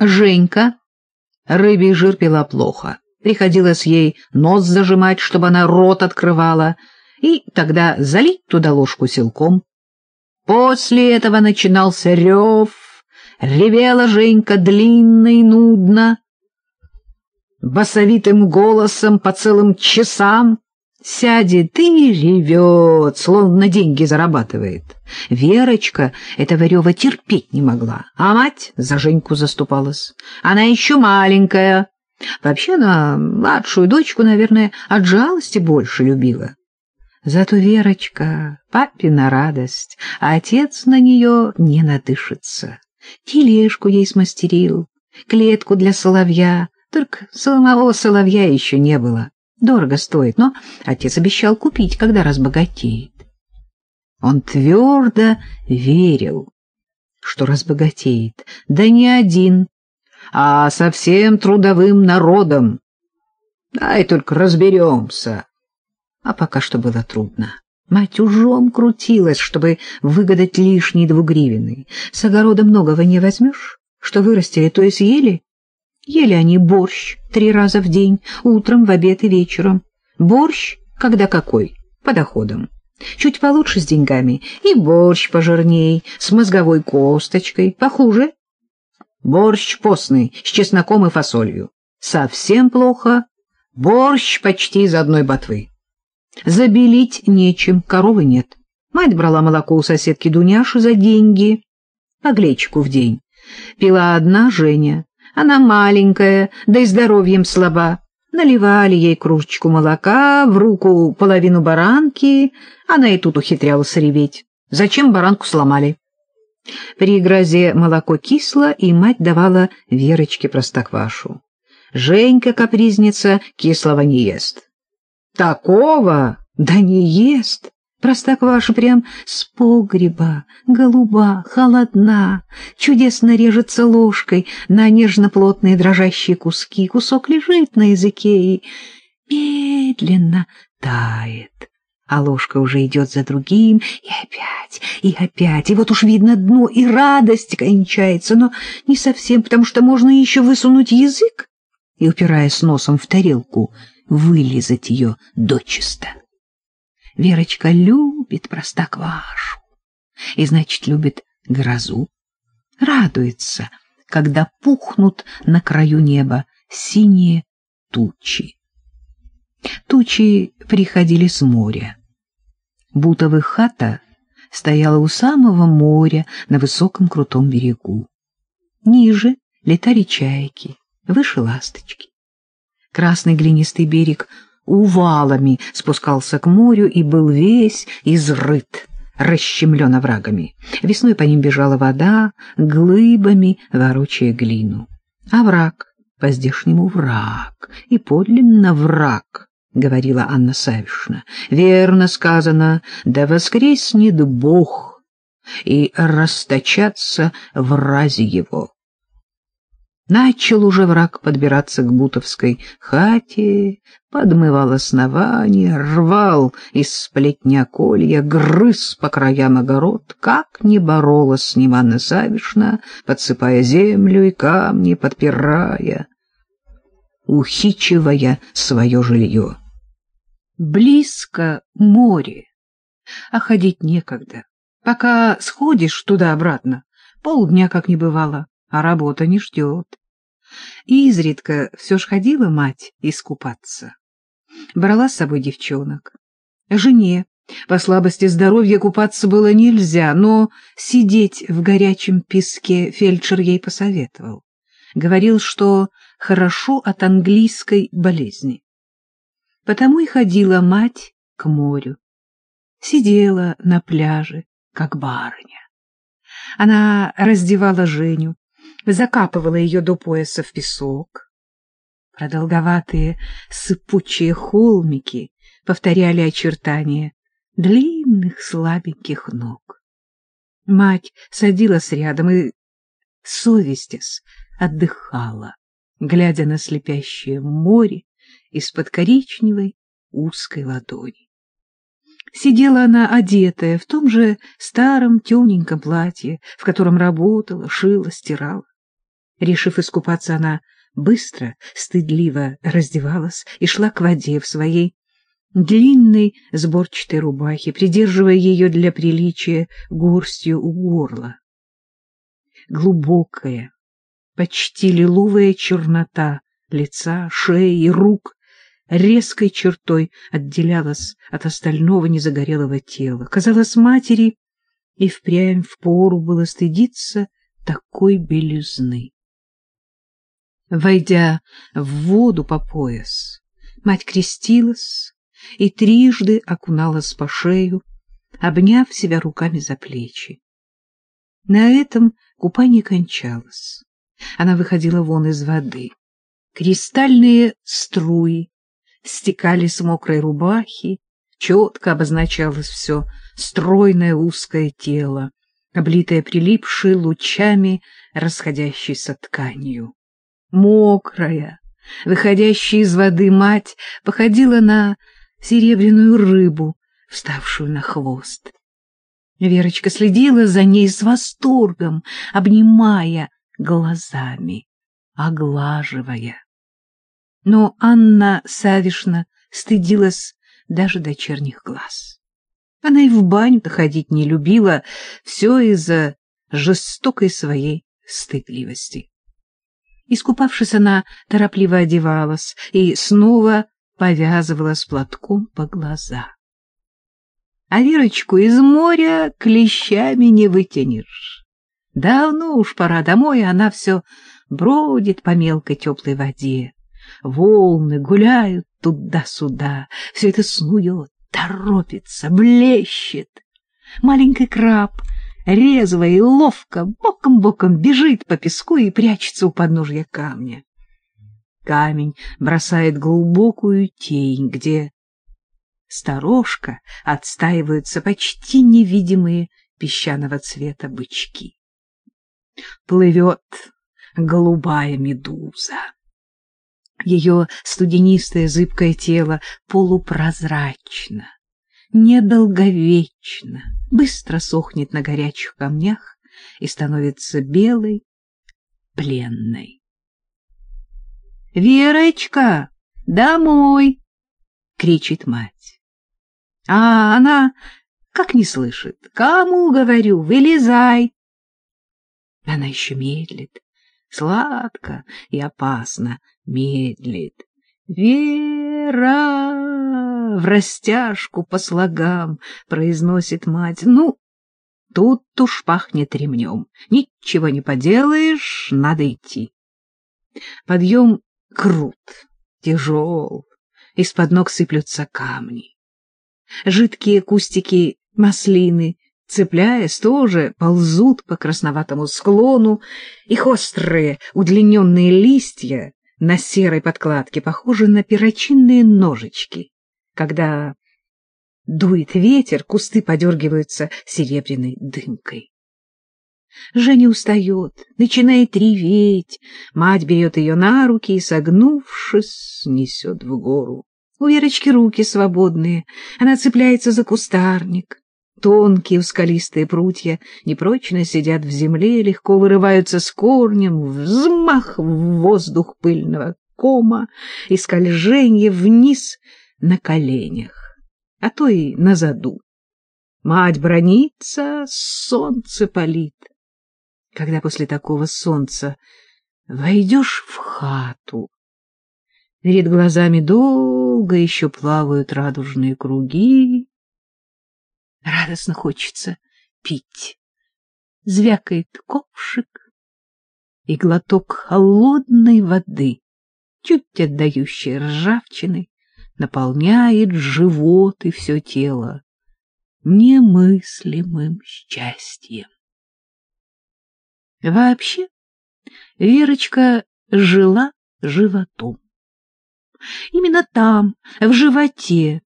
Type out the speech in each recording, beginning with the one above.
Женька. Рыбий жир пила плохо. Приходилось ей нос зажимать, чтобы она рот открывала, и тогда залить туда ложку силком. После этого начинался рев, ревела Женька длинно и нудно, басовитым голосом по целым часам, сядет и ревет, словно деньги зарабатывает. Верочка этого рева терпеть не могла, а мать за Женьку заступалась. Она еще маленькая. Вообще она младшую дочку, наверное, от жалости больше любила. Зато Верочка — папина радость, а отец на нее не надышится. Тележку ей смастерил, клетку для соловья, только самого соловья еще не было. Дорого стоит, но отец обещал купить, когда разбогатеет. Он твердо верил, что разбогатеет, да не один, а со всем трудовым народом. Дай только разберемся. А пока что было трудно. Мать ужом крутилась, чтобы выгадать лишние двугривенные. С огорода многого не возьмешь, что вырастили, то и съели. Ели они борщ три раза в день, утром, в обед и вечером. Борщ, когда какой, по доходам. Чуть получше с деньгами, и борщ пожирней, с мозговой косточкой, похуже. Борщ постный, с чесноком и фасолью. Совсем плохо. Борщ почти из одной ботвы. Забелить нечем, коровы нет. Мать брала молоко у соседки Дуняши за деньги, по глечику в день. Пила одна Женя. Она маленькая, да и здоровьем слаба. Наливали ей кружечку молока, в руку половину баранки. Она и тут ухитрялась реветь. Зачем баранку сломали? При грозе молоко кисло, и мать давала Верочке простоквашу. Женька, капризница, кислого не ест. Такого да не ест. Простокваша прям с погреба, голуба, холодна, чудесно режется ложкой на нежно-плотные дрожащие куски. Кусок лежит на языке и медленно тает. А ложка уже идет за другим, и опять, и опять. И вот уж видно дно, и радость кончается, но не совсем, потому что можно еще высунуть язык и, упираясь носом в тарелку, вылизать ее дочисто. Верочка любит простоквашу и, значит, любит грозу. Радуется, когда пухнут на краю неба синие тучи. Тучи приходили с моря. Бутовых хата стояла у самого моря на высоком крутом берегу. Ниже летали чайки, выше ласточки. Красный глинистый берег увалами спускался к морю и был весь изрыт, расщемлен оврагами. Весной по ним бежала вода, глыбами ворочая глину. А враг, по-здешнему враг, и подлинно враг, — говорила Анна Савишна. Верно сказано, да воскреснет Бог и расточаться в разе его. Начал уже враг подбираться к бутовской хате, подмывал основание, рвал из сплетня колья, грыз по краям огород, как не боролась с ним Анна Савишна, подсыпая землю и камни, подпирая, ухичивая свое жилье. Близко море, а ходить некогда. Пока сходишь туда-обратно, полдня как не бывало, а работа не ждет. Изредка все ж ходила мать искупаться. Брала с собой девчонок. Жене по слабости здоровья купаться было нельзя, но сидеть в горячем песке фельдшер ей посоветовал. Говорил, что хорошо от английской болезни. Потому и ходила мать к морю. Сидела на пляже, как барыня. Она раздевала Женю, закапывала ее до пояса в песок. Продолговатые сыпучие холмики повторяли очертания длинных слабеньких ног. Мать садилась рядом и, совестясь, отдыхала, глядя на слепящее море из-под коричневой узкой ладони. Сидела она одетая в том же старом темненьком платье, в котором работала, шила, стирала. Решив искупаться, она быстро, стыдливо раздевалась и шла к воде в своей длинной сборчатой рубахе, придерживая ее для приличия горстью у горла. Глубокая, почти лиловая чернота лица, шеи и рук резкой чертой отделялась от остального незагорелого тела. Казалось, матери и впрямь впору было стыдиться такой белизны. Войдя в воду по пояс, мать крестилась и трижды окуналась по шею, обняв себя руками за плечи. На этом купание кончалось. Она выходила вон из воды. Кристальные струи стекали с мокрой рубахи, четко обозначалось все стройное узкое тело, облитое прилипшей лучами расходящейся тканью мокрая, выходящая из воды мать походила на серебряную рыбу, вставшую на хвост. Верочка следила за ней с восторгом, обнимая глазами, оглаживая. Но Анна Савишна стыдилась даже дочерних глаз. Она и в баню-то ходить не любила, все из-за жестокой своей стыдливости. Искупавшись, она торопливо одевалась и снова повязывалась платком по глаза. А Верочку из моря клещами не вытянешь. Давно уж пора домой, она все бродит по мелкой теплой воде. Волны гуляют туда-сюда, все это снует, торопится, блещет. Маленький краб резво и ловко, боком-боком бежит по песку и прячется у подножья камня. Камень бросает глубокую тень, где сторожка отстаиваются почти невидимые песчаного цвета бычки. Плывет голубая медуза. Ее студенистое зыбкое тело полупрозрачно, недолговечно, быстро сохнет на горячих камнях и становится белой, пленной. — Верочка, домой! — кричит мать. А она как не слышит. Кому говорю, вылезай. Она еще медлит, сладко и опасно медлит. Вера! В растяжку по слогам произносит мать. Ну, тут уж пахнет ремнем. Ничего не поделаешь, надо идти. Подъем крут, тяжел, из-под ног сыплются камни. Жидкие кустики маслины, цепляясь, тоже ползут по красноватому склону, их острые удлиненные листья на серой подкладке похожи на перочинные ножички. Когда дует ветер, кусты подергиваются серебряной дымкой. Женя устает, начинает реветь. Мать берет ее на руки и, согнувшись, несет в гору. У Верочки руки свободные, она цепляется за кустарник. Тонкие скалистые прутья непрочно сидят в земле, легко вырываются с корнем, взмах в воздух пыльного кома и скольжение вниз на коленях, а то и на заду. Мать бронится, солнце палит. Когда после такого солнца войдешь в хату, перед глазами долго еще плавают радужные круги, Радостно хочется пить. Звякает ковшик, и глоток холодной воды, чуть отдающей ржавчиной, наполняет живот и все тело немыслимым счастьем. Вообще, Верочка жила животом. Именно там, в животе,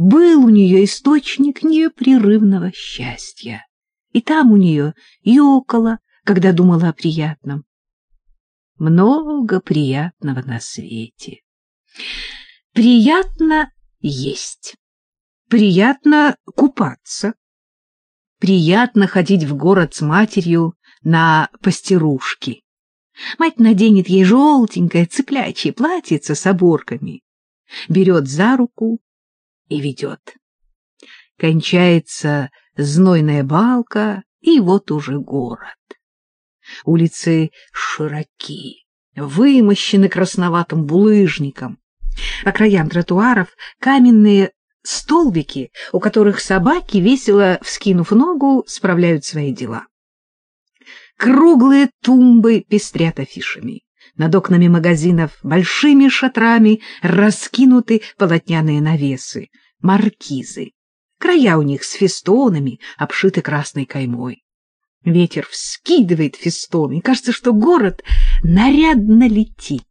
был у нее источник непрерывного счастья. И там у нее ёкало, когда думала о приятном. Много приятного на свете. Приятно есть. Приятно купаться. Приятно ходить в город с матерью на пастерушки. Мать наденет ей желтенькое цыплячье платьице с оборками, берет за руку и ведет. Кончается знойная балка, и вот уже город. Улицы широки, вымощены красноватым булыжником. По краям тротуаров каменные столбики, у которых собаки, весело вскинув ногу, справляют свои дела. Круглые тумбы пестрят афишами. Над окнами магазинов большими шатрами раскинуты полотняные навесы, маркизы. Края у них с фестонами, обшиты красной каймой. Ветер вскидывает фестон, и кажется, что город нарядно летит.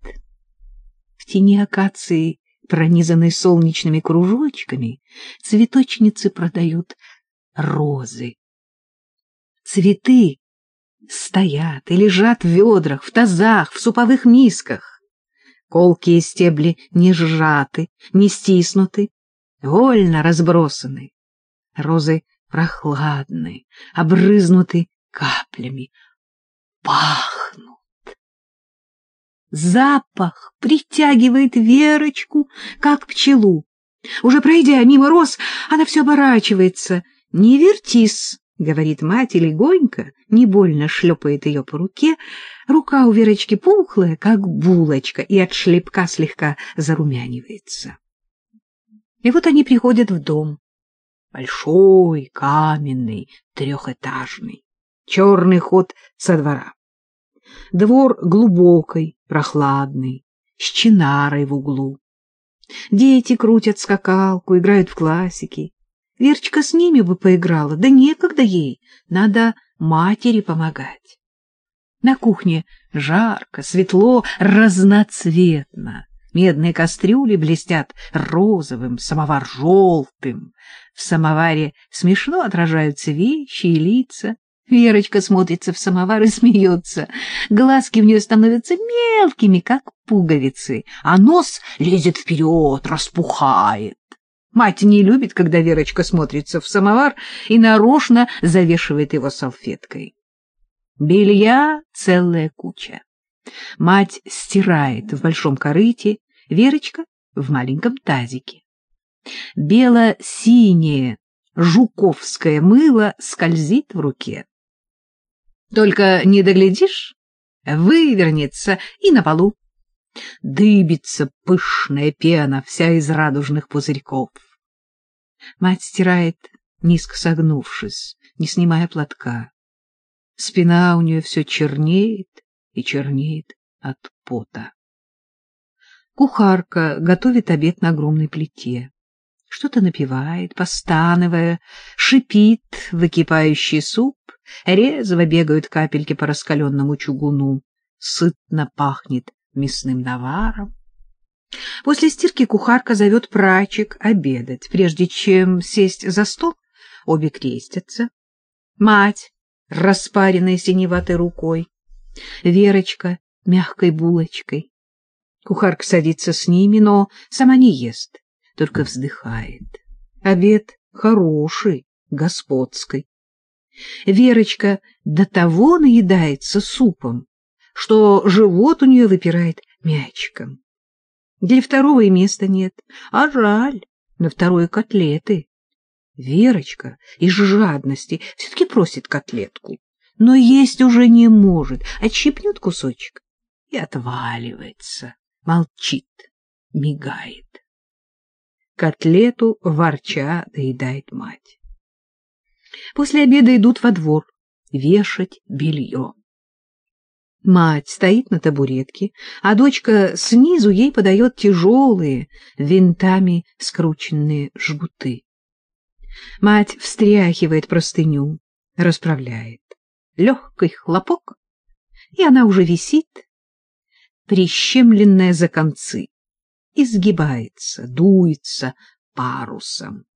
В тени акации, пронизанной солнечными кружочками, цветочницы продают розы. Цветы стоят и лежат в ведрах, в тазах, в суповых мисках. Колкие стебли не сжаты, не стиснуты, вольно разбросаны. Розы прохладны, обрызнуты каплями, пахнут. Запах притягивает Верочку, как пчелу. Уже пройдя мимо роз, она все оборачивается. «Не вертись!» — говорит мать и легонько, не больно шлепает ее по руке. Рука у Верочки пухлая, как булочка, и от шлепка слегка зарумянивается. И вот они приходят в дом. Большой, каменный, трехэтажный. Черный ход со двора. Двор глубокий, прохладный, с чинарой в углу. Дети крутят скакалку, играют в классики. Верочка с ними бы поиграла, да некогда ей, надо матери помогать. На кухне жарко, светло, разноцветно. Медные кастрюли блестят розовым, самовар желтым. В самоваре смешно отражаются вещи и лица. Верочка смотрится в самовар и смеется. Глазки в нее становятся мелкими, как пуговицы, а нос лезет вперед, распухает. Мать не любит, когда Верочка смотрится в самовар и нарочно завешивает его салфеткой. Белья целая куча. Мать стирает в большом корыте, Верочка в маленьком тазике. Бело-синее жуковское мыло скользит в руке. Только не доглядишь, вывернется и на полу. Дыбится пышная пена, вся из радужных пузырьков. Мать стирает, низко согнувшись, не снимая платка. Спина у нее все чернеет и чернеет от пота. Кухарка готовит обед на огромной плите. Что-то напевает, постанывая, шипит выкипающий суп, резво бегают капельки по раскаленному чугуну, сытно пахнет мясным наваром. После стирки кухарка зовет прачек обедать. Прежде чем сесть за стол, обе крестятся. Мать, распаренная синеватой рукой, Верочка мягкой булочкой. Кухарка садится с ними, но сама не ест, только вздыхает. Обед хороший, господской. Верочка до того наедается супом, что живот у нее выпирает мячиком. Для второго и места нет, а жаль, на второе котлеты. Верочка из жадности все-таки просит котлетку, но есть уже не может, отщипнет кусочек и отваливается, молчит, мигает. Котлету ворча доедает мать. После обеда идут во двор вешать белье. Мать стоит на табуретке, а дочка снизу ей подает тяжелые, винтами скрученные жгуты. Мать встряхивает простыню, расправляет. Легкий хлопок, и она уже висит, прищемленная за концы, изгибается, дуется парусом.